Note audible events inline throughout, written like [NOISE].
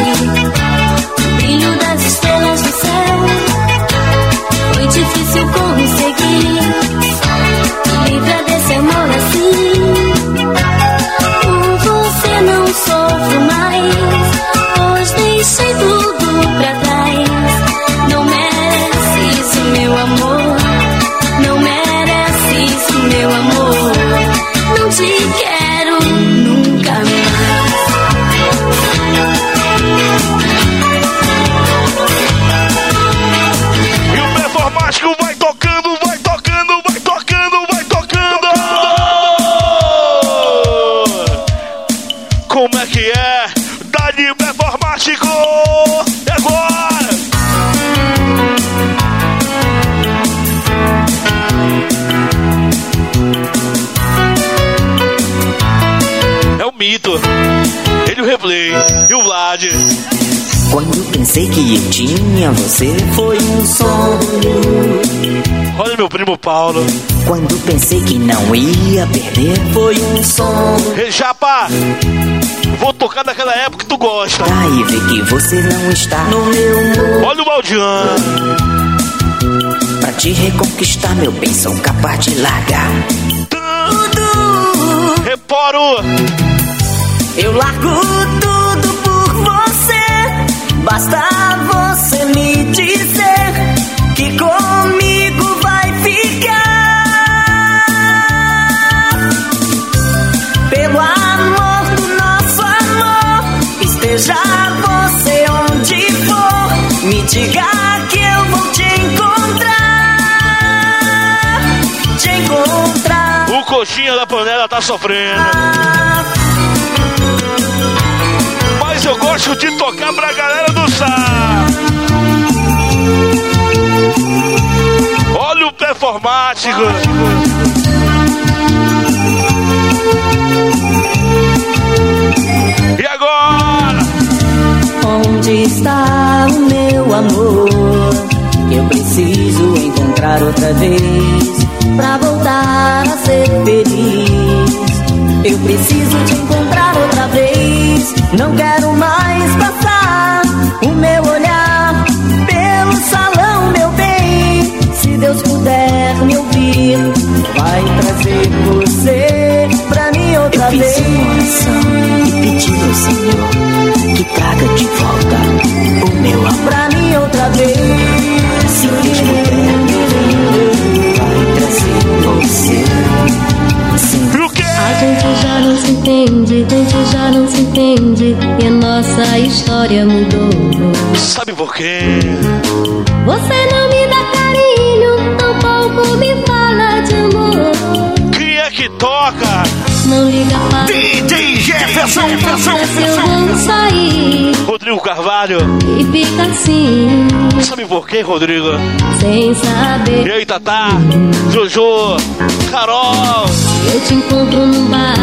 o brilho das estrelas você foi um sonho. Olha meu primo Paulo. Quando pensei que não ia perder foi um sonho. Ei, Japa! Vou tocar naquela época que tu gosta. Daí ver que você não está no meu mundo. Olha o Baldiano. Pra te reconquistar, meu bem, sou capaz de largar tudo. Reporo. Eu largo tudo por você. Basta esteja você onde for. Me diga que eu vou te encontrar. Te encontrar. O coxinha da panela tá sofrendo. Mas eu gosto de tocar pra galera do Sá. Olha o performático. Está o meu amor? Eu preciso encontrar outra vez pra voltar a ser feliz. Eu preciso te encontrar outra vez. Não quero mais passar o meu olhar pelo salão, meu bem. Se Deus puder me ouvir, vai trazer você pra mim outra Eu fiz vez. uma oração e pedi ao Senhor que traga de volta meu amor. Pra mim outra vez. Se puder, vai trazer você. Sim, E o quê? A gente já não se entende, a gente já não se entende e a nossa história mudou. Sabe por quê? Você não me dá carinho, tampouco me fala de amor. Quem é que toca? Não liga para Se eu vou sair Rodrigo Carvalho. e fica assim, Sabe por quê, Rodrigo? sem E saber. aí, Tatá? Jojo? Carol? Eu te encontro no bar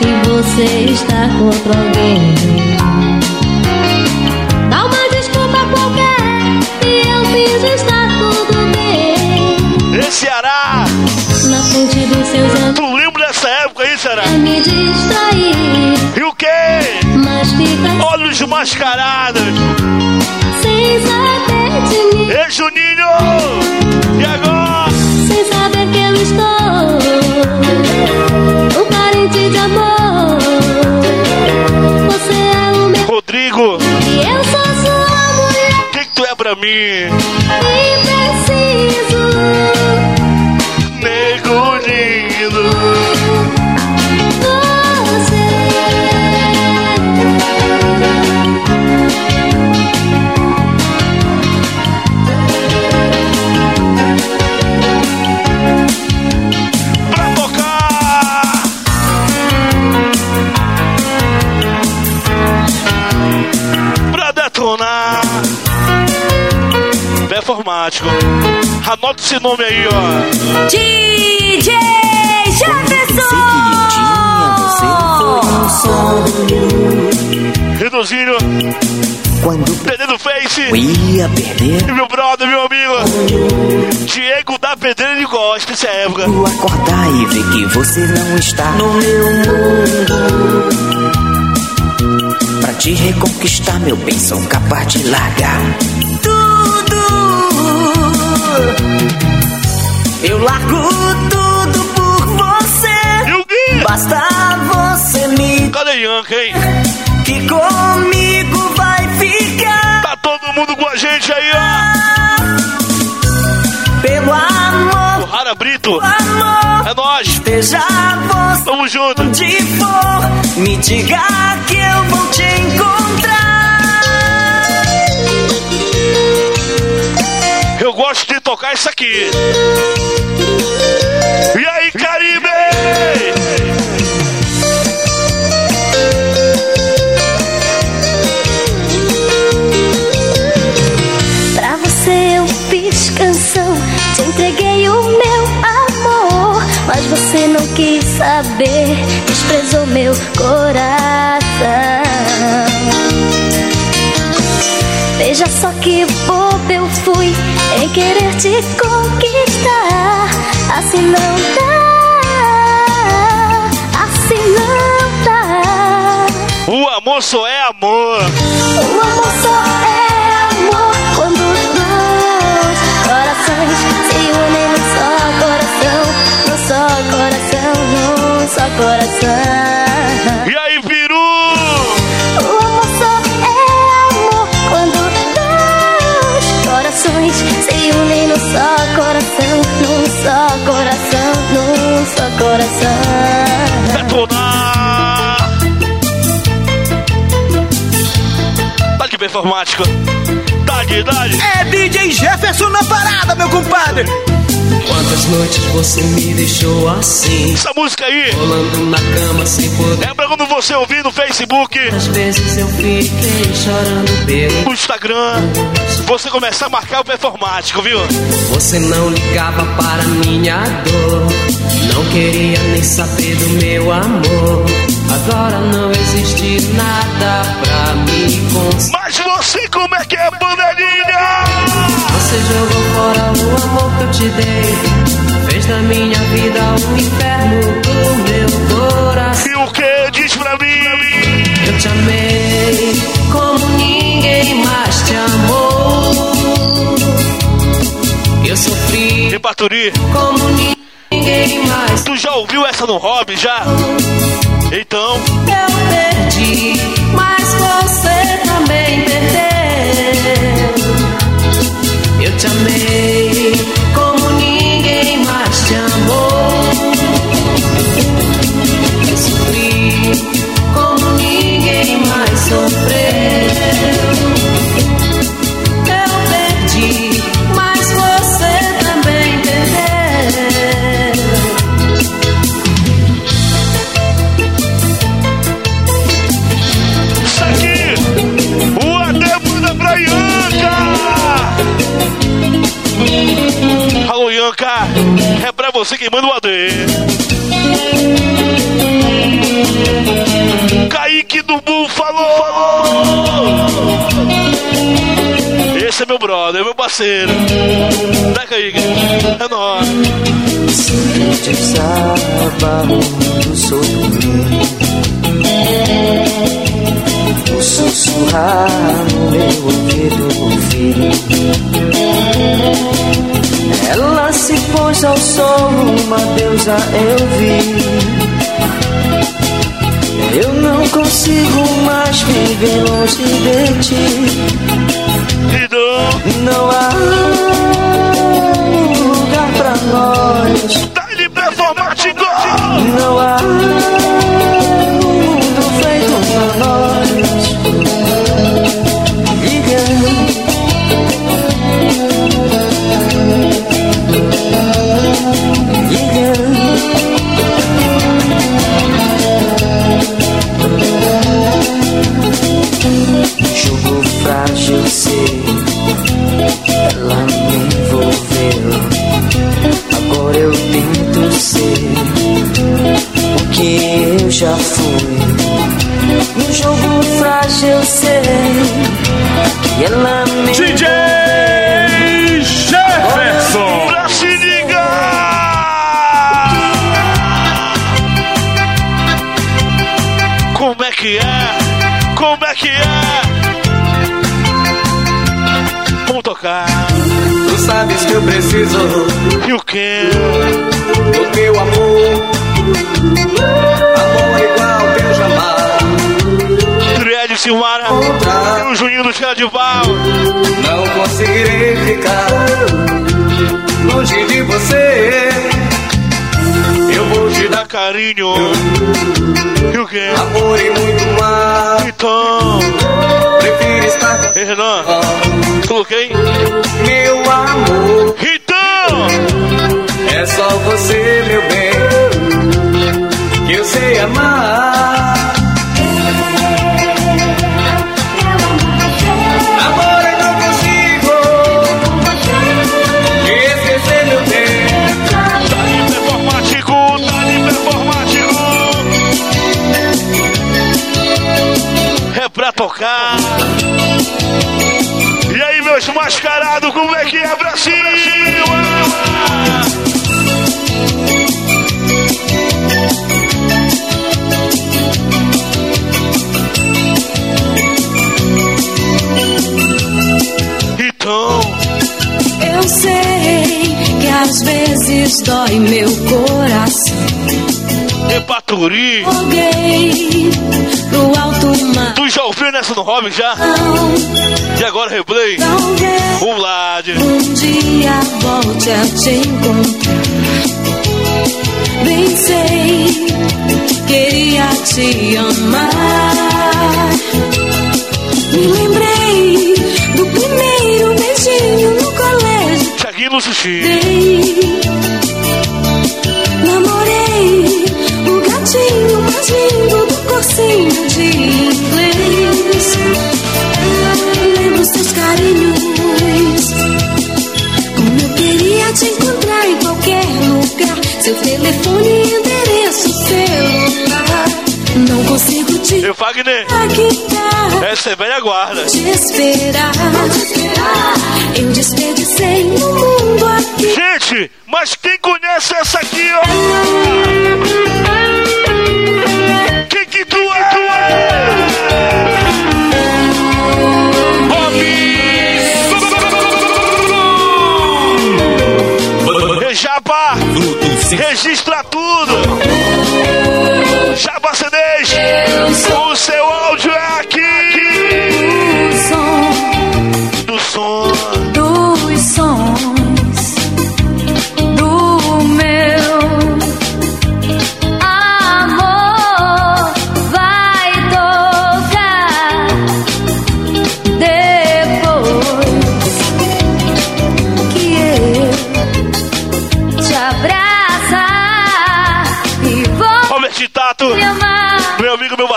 e você está com outro alguém. Dá uma desculpa qualquer e eu finjo estar tudo bem. Esse Ceará? Na frente dos seus amigos Tu lembra dessa época aí, Ceará? quer me distrair, E o quê? Olhos mascarados. sem saber de mim, Ei, Juninho! E agora? sem saber que eu estou. Um parente de amor. Você é o meu Rodrigo, e eu sou sua mulher. o que, que tu é pra mim? E preciso Nego lindo. Anota esse nome aí, ó. DJ um sonho. Reduzinho, Quando Pedro Face. eu ia perder, E meu brother, meu amigo. Diego da Pedreira ele gosta dessa época. eu acordar e ver que você não está no meu mundo. Pra te reconquistar, meu bem, sou capaz de largar tudo. Eu largo tudo por você. E o Gui? Basta você me Cadê Yanka, hein? que comigo vai ficar. Tá todo mundo com a gente aí, ó. Pelo amor, Rara Brito. amor, É nóis. esteja você Tamo junto. onde for. Me diga que eu vou te encontrar. Tocar isso aqui. E aí, Caribe? Pra você eu fiz canção, te entreguei o meu amor. Mas você não quis saber, desprezou meu coração. Veja só que em querer te conquistar. Assim não dá, assim não dá. O amor só é amor. O amor só é amor quando dois corações se unem num só coração, num só coração, num só coração. Se unem num só coração, num só coração, num só coração. Detonar. Tá de performático. Dá-lhe, dá-lhe. É DJ Jefferson na parada, meu compadre. Quantas noites você me deixou assim, Essa música aí rolando na cama sem poder. pra quando você ouvir no Facebook, Às vezes eu fiquei chorando pelo. no Instagram, você começar a marcar o performático, viu? Você não ligava para minha dor, não queria nem saber do meu amor. Agora não existe nada pra me consolar. Mas você, como é que é, panelinha? Você jogou fora o amor que eu te dei, fez da minha vida um inferno do meu coração. E o que diz pra mim? Eu te amei como ninguém mais te amou. Eu sofri E Baturi, como ninguém mais. tu já ouviu essa no hobby, já? Então, Eu perdi, mas você também perdeu. Eu te amei mundo sobre O sussurrar no meu ouvido ouvido Ela se pôs ao sol, uma deusa eu vi. Eu não consigo mais viver longe de ti. Não há meu amor. Então, É só você, meu bem, que eu sei amar. Amor, eu Aí, meus mascarados, como é que é cima? Então, Eu sei que às vezes dói meu coração. Joguei pro alto mar. Tu já ouviu nessa no Robin já? E agora replay? Um lado. um dia volte a te encontrar. Bem sei, queria te amar. Me lembrei do primeiro beijinho no colégio. Thiaguinho no sushi. Dei. Aguentar essa é velha guarda. te esperar. Eu desperdicei no mundo aqui. Gente, mas quem conhece essa aqui, ó? Quem que tu é? Tu é? Jabá, registra tudo. Jabá CDs,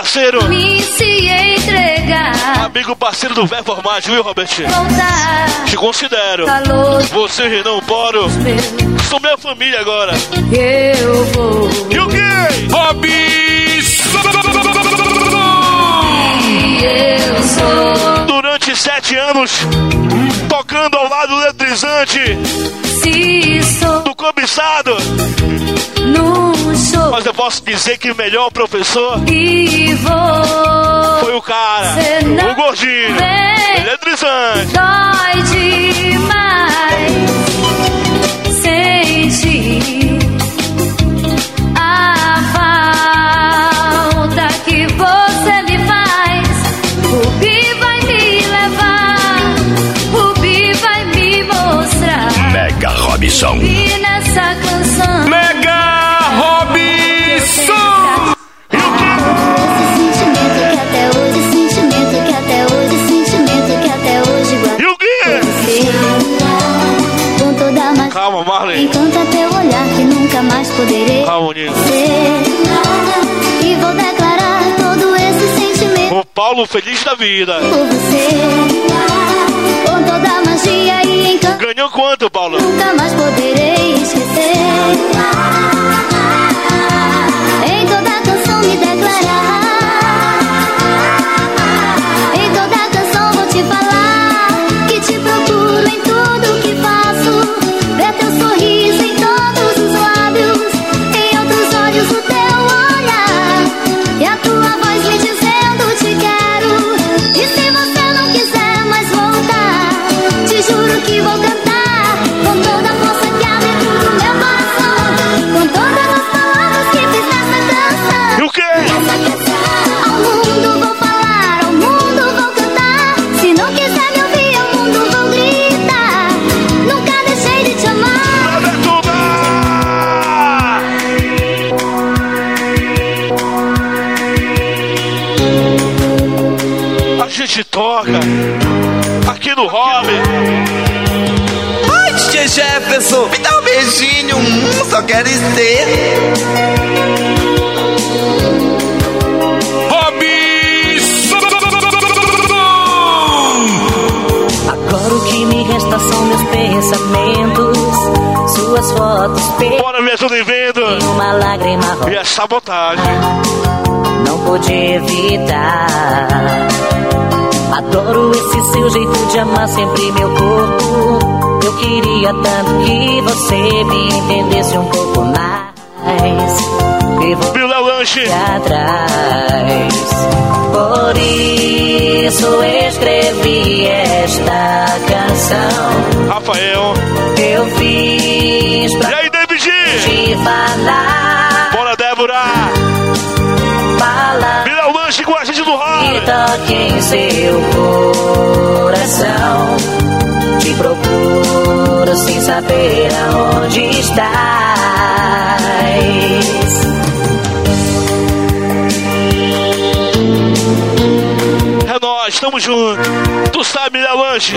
parceiro. me se entregar, Amigo parceiro do Verformagem, viu, Robert? voltar Te considero. calor Você, Renan Boro, são minha família agora. Eu vou E o quê? e eu sou Durante sete anos, tocando ao lado do eletrizante, do cobiçado. Mas eu posso dizer que o melhor professor foi o cara, o gordinho, eletrizante. dói demais Robson. E nessa canção Mega Robson! Sentimento que até hoje, sentimento que até hoje, sentimento que até hoje guardo E o quê? Calma, Marley. encanta teu olhar que nunca mais poderei Calma, Ninho. ser. E vou declarar todo esse sentimento O Paulo feliz da vida. por você. Ganhou quanto, Paulo? nunca mais poderei esquecer. Em toda canção me declarar aqui no Hobby. Ai, DJ Jefferson, me dá um beijinho, hum, só quero ser. Agora o que me resta são meus pensamentos, suas fotos Bora, me ajuda em vendo. uma lágrima E a sabotagem. não pude evitar. Adoro esse seu jeito de amar sempre meu corpo. Eu queria tanto que você me entendesse um pouco mais. E Vila Lanche. atrás. Por isso escrevi esta canção. Rafael. Eu fiz E pra aí, David? te falar. Toque em seu coração. Te procuro sem saber aonde estás. É nós, tamo junto. Tu sabe, Vila Lanche.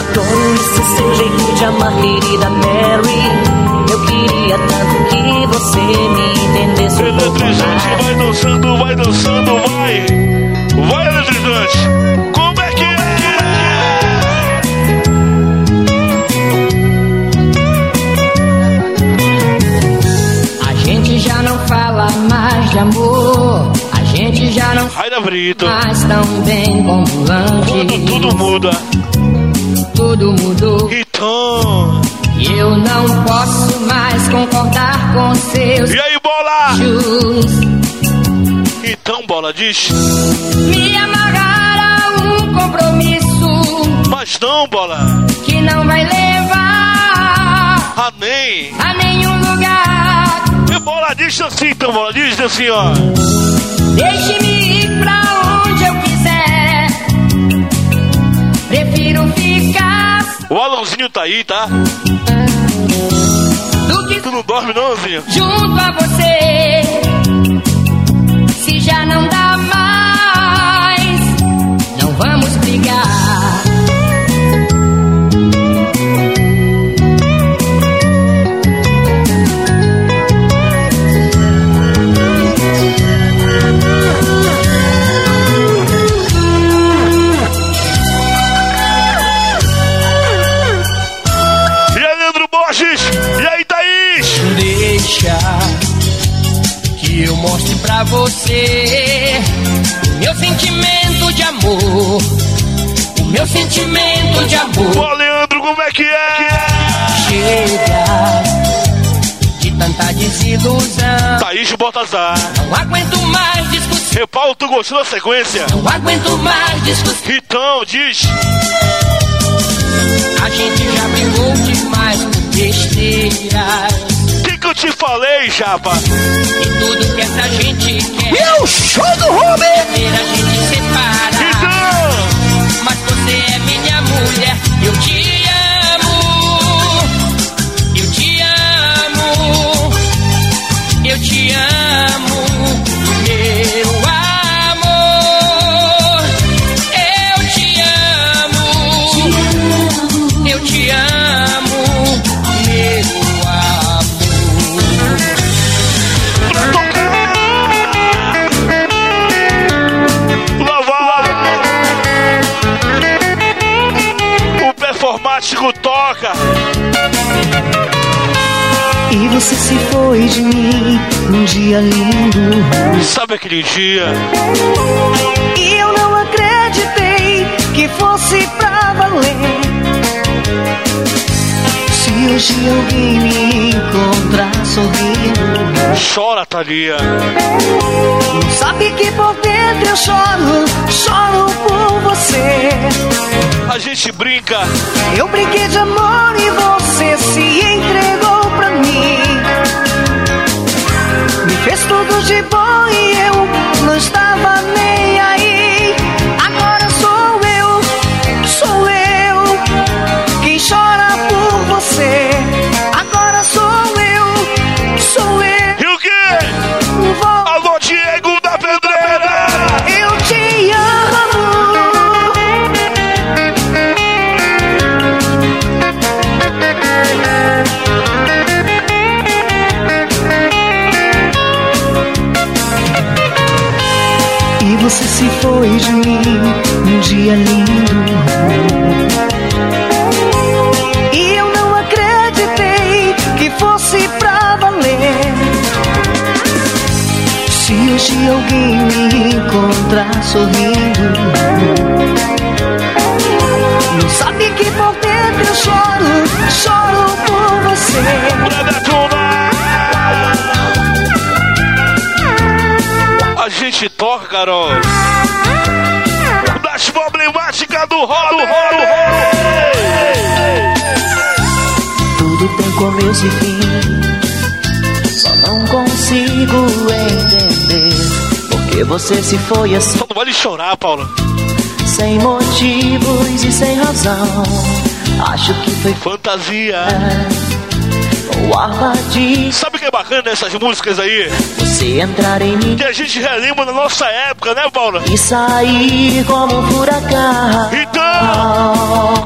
Adoro esse seu jeito de amar, querida Mary. Dançando, vai dançando, vai. Vai, eletrizante. Como é que é? A gente já não fala mais de amor. A gente já não Raida Brito. faz tão bem como Quando antes. tudo muda. Tudo mudou. Então. Eu não posso mais concordar com seus E bola, diz. Me amarrar a um compromisso Mas não, bola. que não vai levar Amém. a nenhum lugar. E bola, diz assim, então, bola, diz assim, ó. Deixe-me ir pra onde eu quiser. Prefiro ficar O Alãozinho tá aí, tá? do que Tu não dorme, não, Alãozinho? junto a você. Chega de tanta desilusão. Thaís Baltazar. Não aguento mais discussão. E Paulo, tu gostou da sequência? Não aguento mais discussão. Então, diz. A gente já brigou demais por besteiras. O que, eu te falei, chapa? E tudo que essa gente quer Meu show do Ruby! é ver a gente separar. De mim num dia lindo. Sabe aquele dia? E eu não acreditei que fosse pra valer. Se hoje alguém me encontrar sorrindo, Chora, Thalia. não sabe que por dentro eu choro, choro por você. A gente brinca. Eu brinquei de amor e você se entregou pra mim. Fez tudo de bom e eu não estava nem sorrindo, não sabe que por dentro eu choro, choro por você. A gente toca, Carol. Das problemáticas do rolo, rolo, Tudo tem começo e fim. Só não consigo entender porque você se foi assim. Só não vale chorar, Paula. Sem motivos e sem razão. Acho que foi fantasia. Ou armadilha. Sabe o que é bacana nessas músicas aí? Você entrar em mim. Que a gente relembra na nossa época, né, Paula? E sair como um furacão. Então,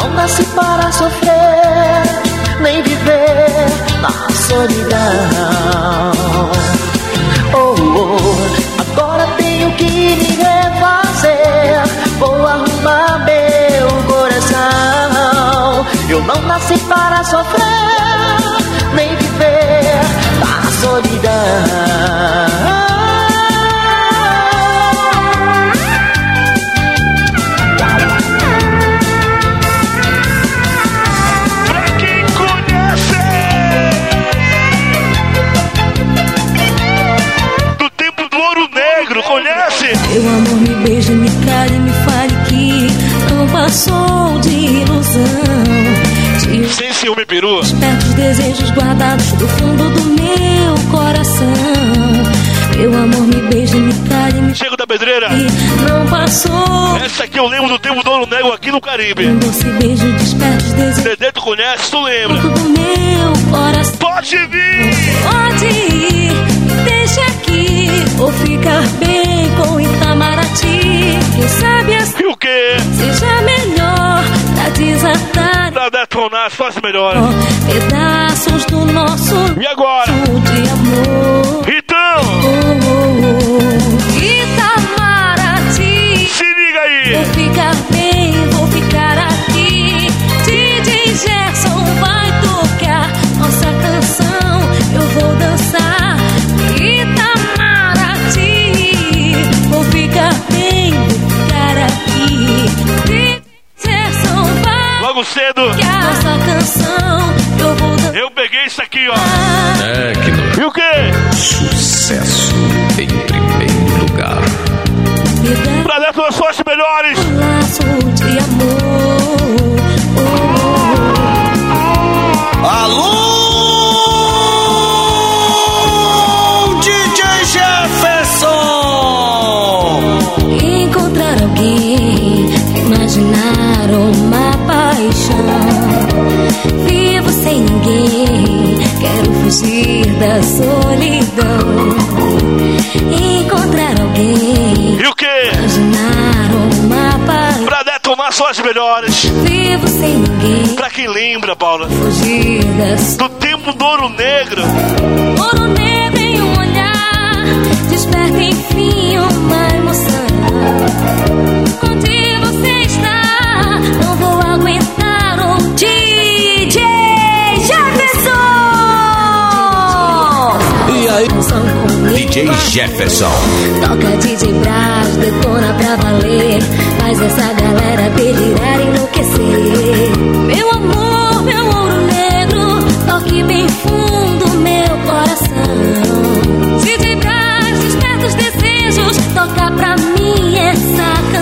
não nasci para sofrer, ciúme, peru. espertos desejos guardados do fundo do meu coração. Meu amor, me beije, me cale, me Chego da pedreira. não passou. Essa aqui eu lembro do tempo do ouro negro aqui no Caribe. Um doce beijo de espertos desejos Dedê, tu conhece, tu lembra? do meu coração. Pode vir! Detonar, só se melhora. pedaços do nosso E agora? de amor. Então, Oh, oh, oh. Itamaraty, se liga aí. vou ficar bem, vou ficar aqui. DJ Gerson vai tocar nossa canção, eu vou dançar. Itamaraty, vou ficar bem, vou ficar aqui. DJ Gerson vai Logo cedo, nossa canção, eu vou eu peguei isso aqui, ó. Tecno. E o quê? Sucesso em primeiro lugar. Pra detonar só as melhores. um laço de amor. Da solidão. Encontrar alguém, E o quê? imaginar uma paixão. Pra detonar só as melhores. Vivo sem ninguém, Pra quem lembra, Paula, fugir da solidão. do tempo do ouro negro. Ouro negro DJ Jefferson. Toca DJ Braz, detona pra valer. Faz essa galera delirar e enlouquecer. Meu amor, meu ouro negro, toque bem fundo meu coração. DJ Braz, desperta os desejos, toca pra mim essa canção.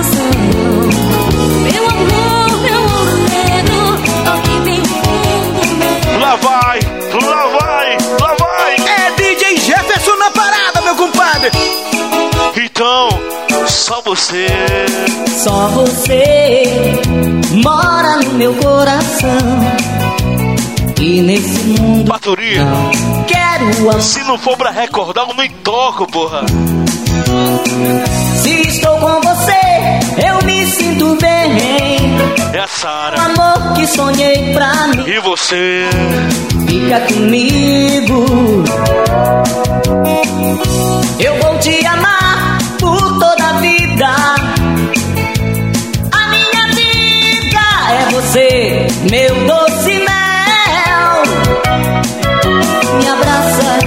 Só você. Só você mora no meu coração. E nesse mundo Baturi, quero amor. se não for pra recordar, eu nem toco, porra. Se estou com você, eu me sinto bem. É a Sara. O amor que sonhei pra mim. E você? Fica comigo. Eu vou te amar por toda a vida. A minha vida é você, meu doce mel. Me abraça,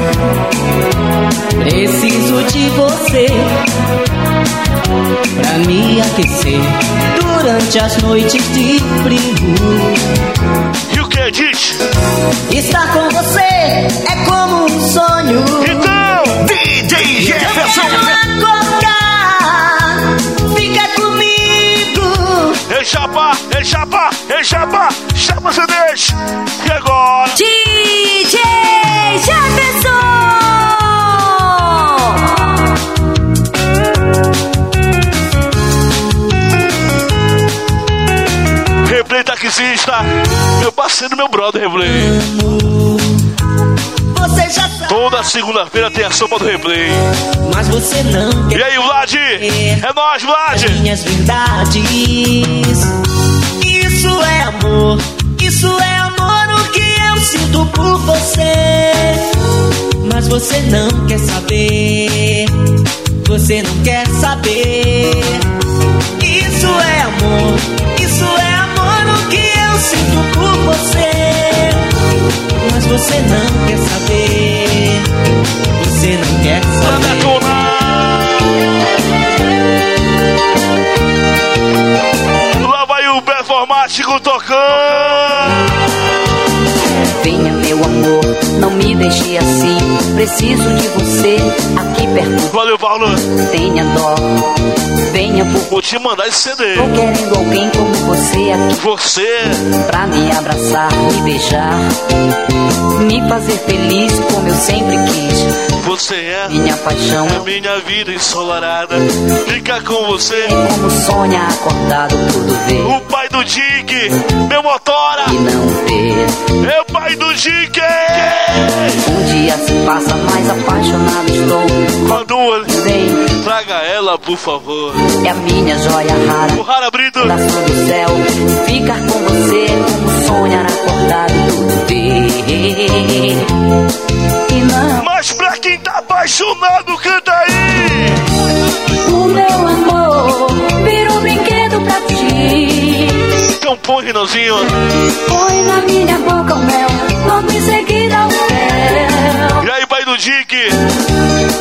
preciso de você. Pra me aquecer durante as noites de frio. E o que diz? Estar com você é como um sonho. Então, DJ Jefferson. Chapa, ei chapa, ei chapa, chapa CDs. E agora? DJ Jefferson! Replay taxista, meu parceiro, meu brother, Replay. Você Toda segunda-feira tem a sopa do Replay. Você não E quer aí, Vlad? É nóis, Vlad! minhas verdades. Isso é amor, isso é amor o que eu sinto por você. Mas você não quer saber, você não quer saber. Isso é amor, isso é amor o que eu sinto por você. Mas você não quer saber, você não quer saber. Lá vai o performático tocando. Venha, meu amor, não me deixe assim. Preciso de você aqui perto. Valeu, Paulo. Tenha dó. Venha, Vou te mandar esse CD. Tô querendo alguém como você aqui Você, pra me abraçar, me beijar, me fazer feliz como eu sempre quis. você é Minha paixão a minha vida ensolarada. Fica com você. é como sonha acordado tudo ver O pai do Dick, meu motora. e não ter. É o pai do Dick. Um dia se passa, mais apaixonado estou. Quando Vem, traga ela, por favor. é a minha joia rara. O Rara Brito. do céu. Ficar com você como sonhar acordado ver. E não, Mas pra quem tá apaixonado, canta aí. O meu amor virou brinquedo pra ti. Então põe, Rinozinho. Põe na minha boca o mel, logo em seguida o mel. E Dick?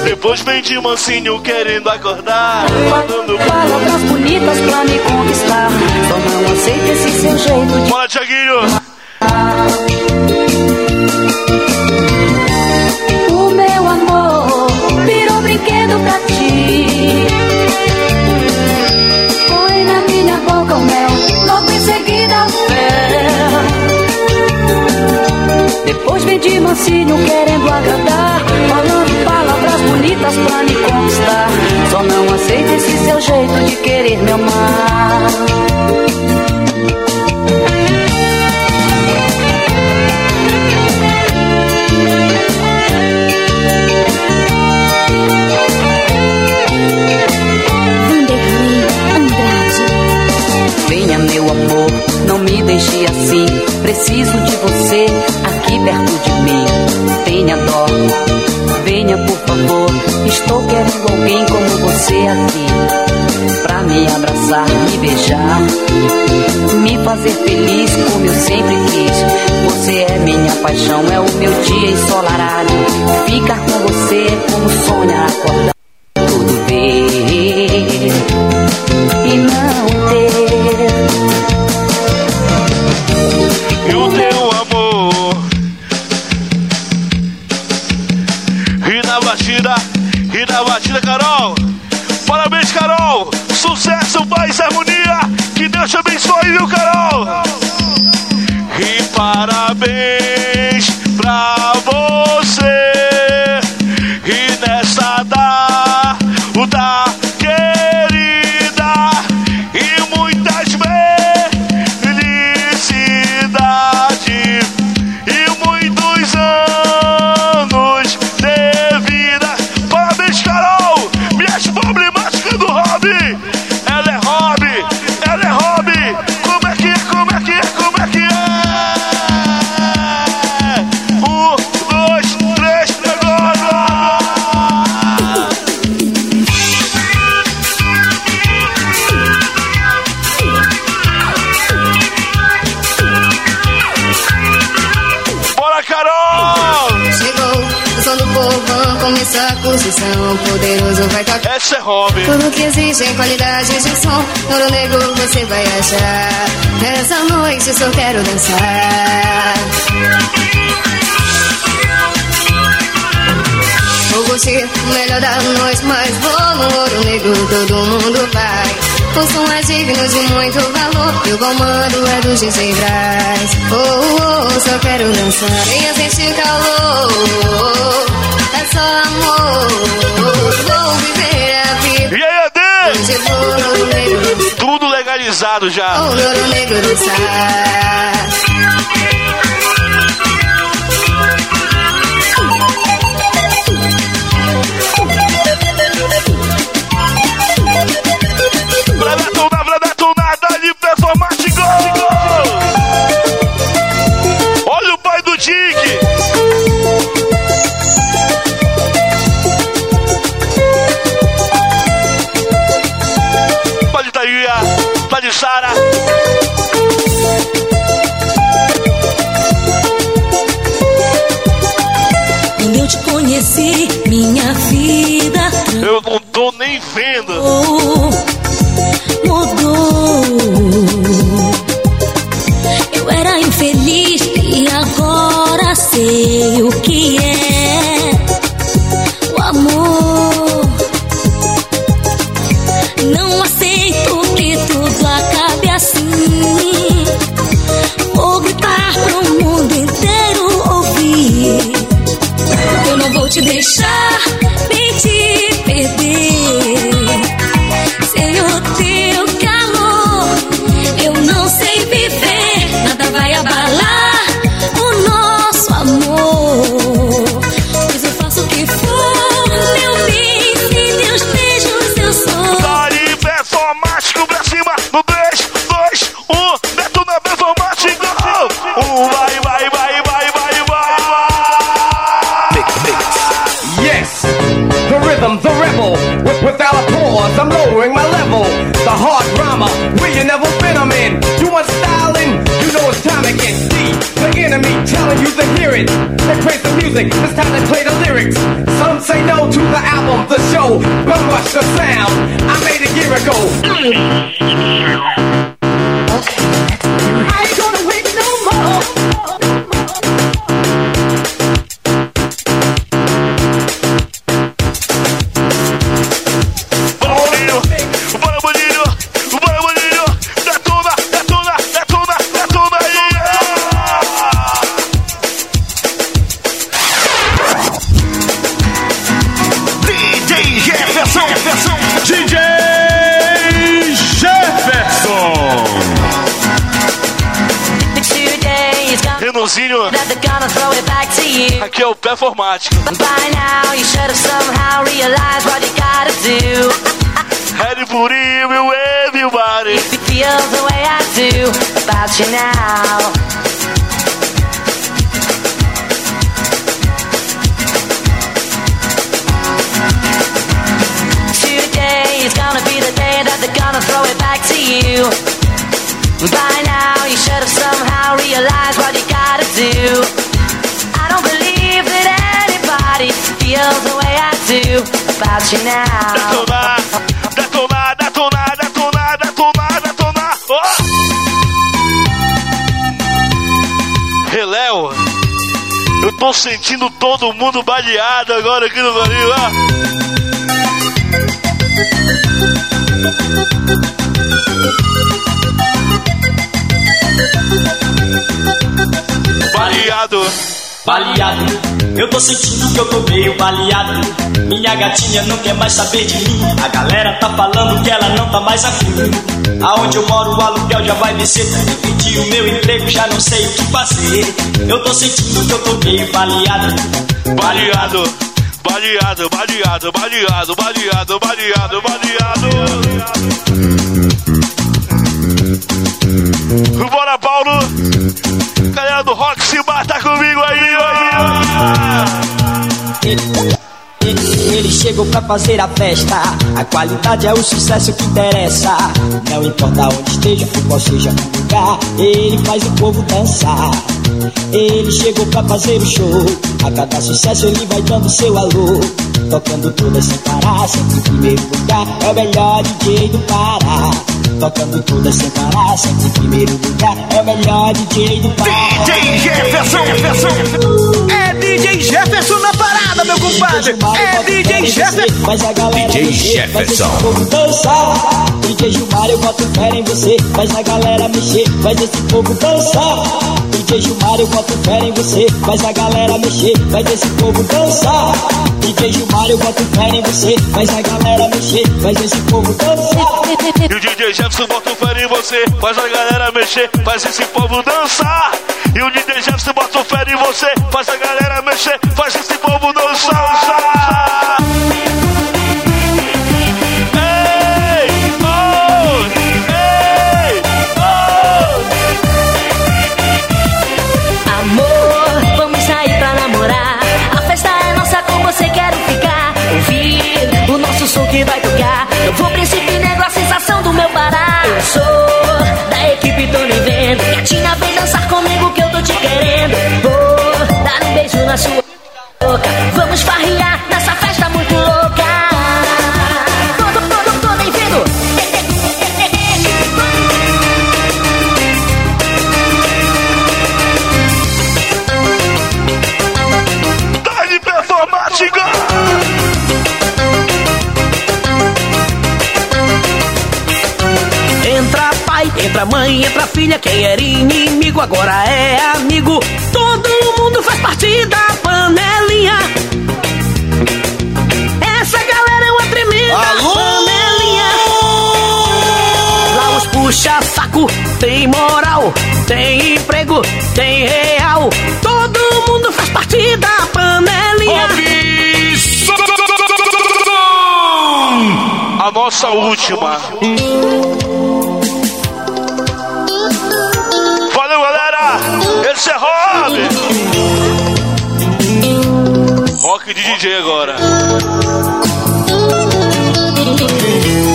Depois vem de mansinho querendo acordar. Mandando... palavras bonitas pra me conquistar. Só não aceita esse seu jeito de Bora, Tiaguinho. O meu amor virou brinquedo pra ti. Põe na minha boca o mel, logo em seguida o mel. Depois vem de mansinho querendo agradar. Bonitas pra me conquistar. Só não aceita esse seu jeito de querer me amar. Você é minha paixão, é o meu dia ensolarado. Ficar com você é como sonhar acordar. Noite só quero dançar. Vou curtir o melhor da noite, mas vou no ouro negro, todo mundo vai. O som é digno de muito valor E o comando é do DJ Oh, oh, oh, só quero dançar Venha sentir calor É só amor Vou viver a vida E aí? Tudo legalizado já performático. By now you should have somehow realized what you gotta do. Harry Burinho, meu everybody. If you feel the way I do about you now. Today is gonna be the day that they're gonna throw it back to you. By now you should have somehow realized what you gotta do. Feels the way I do about you now. Detonar, detonar, detonar, detonar, detonar, detonar. Oh! Eu tô sentindo todo mundo baleado agora aqui no Brasil, ó. Baleado. Baleado, eu tô sentindo que eu tô meio baleado. Minha gatinha não quer mais saber de mim. A galera tá falando que ela não tá mais afim. Aonde eu moro o aluguel já vai descer. Pedi o meu emprego, já não sei o que fazer. Eu tô sentindo que eu tô meio baleado. Baleado, baleado, baleado, baleado, baleado, baleado, baleado. Bora, pra fazer a festa. A qualidade é o sucesso que interessa. Não importa onde esteja, qual seja o lugar, ele faz o povo dançar. Ele chegou pra fazer o show. A cada sucesso ele vai dando seu alô. Tocando todas sem parar, sempre em primeiro lugar. É o melhor DJ do Pará. Tocando todas sem parar, sempre em primeiro lugar. É o melhor DJ do Pará. DJ Jefferson, Jefferson. É DJ Jefferson na parada, meu compadre. É DJ Jefferson. Faz a galera DJ mexer, faz esse Jefferson. povo dançar. DJ Gilmar, eu boto fé em você. Faz a galera mexer, faz esse povo dançar. DJ Gilmar, eu boto fé em você. Faz a galera mexer, faz esse povo dançar. DJ Gilmar, eu boto fé em você. Faz a galera mexer, faz esse povo dançar. [LAUGHS] E o DJ Jefferson bota o fé em você, faz a galera mexer, faz esse povo dançar. E o DJ Jefferson bota fé em você, faz a galera mexer, faz esse povo dançar. Na sua boca. Vamos farrear nessa festa muito louca. Tô, tô, tô nem vendo. Dani Performática! Entra pai, entra mãe, entra filha. Quem era inimigo agora é amigo. Todo mundo faz parte da panelinha. Essa galera é uma tremenda Alô? panelinha. Lá os puxa saco, tem moral, tem emprego, tem real. Todo mundo faz parte da panelinha. A nossa última. Rock de DJ agora.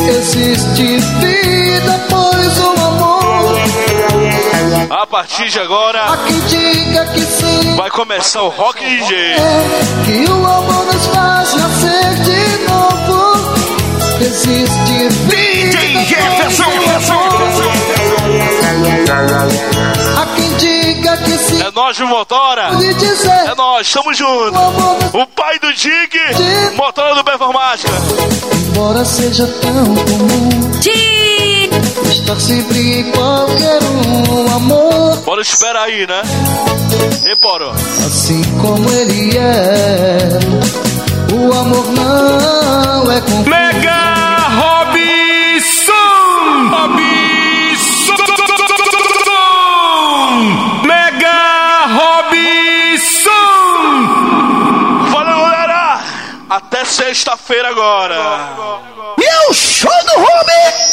Existe vida, pois o amor. A partir de agora vai começar o Rock DJ. que o amor nos faz nascer de novo. Existe vida, DJ Jefferson, pois o É nós de Motora. É nós, tamo junto. O pai do Dig, Motora do Performática. Embora seja tão comum estar sempre em qualquer um amor, Bora esperar aí, né? E Poro? assim como ele é. O amor não é comum. Mega Robson! Robson! Até sexta-feira agora. E é o show do Rubens!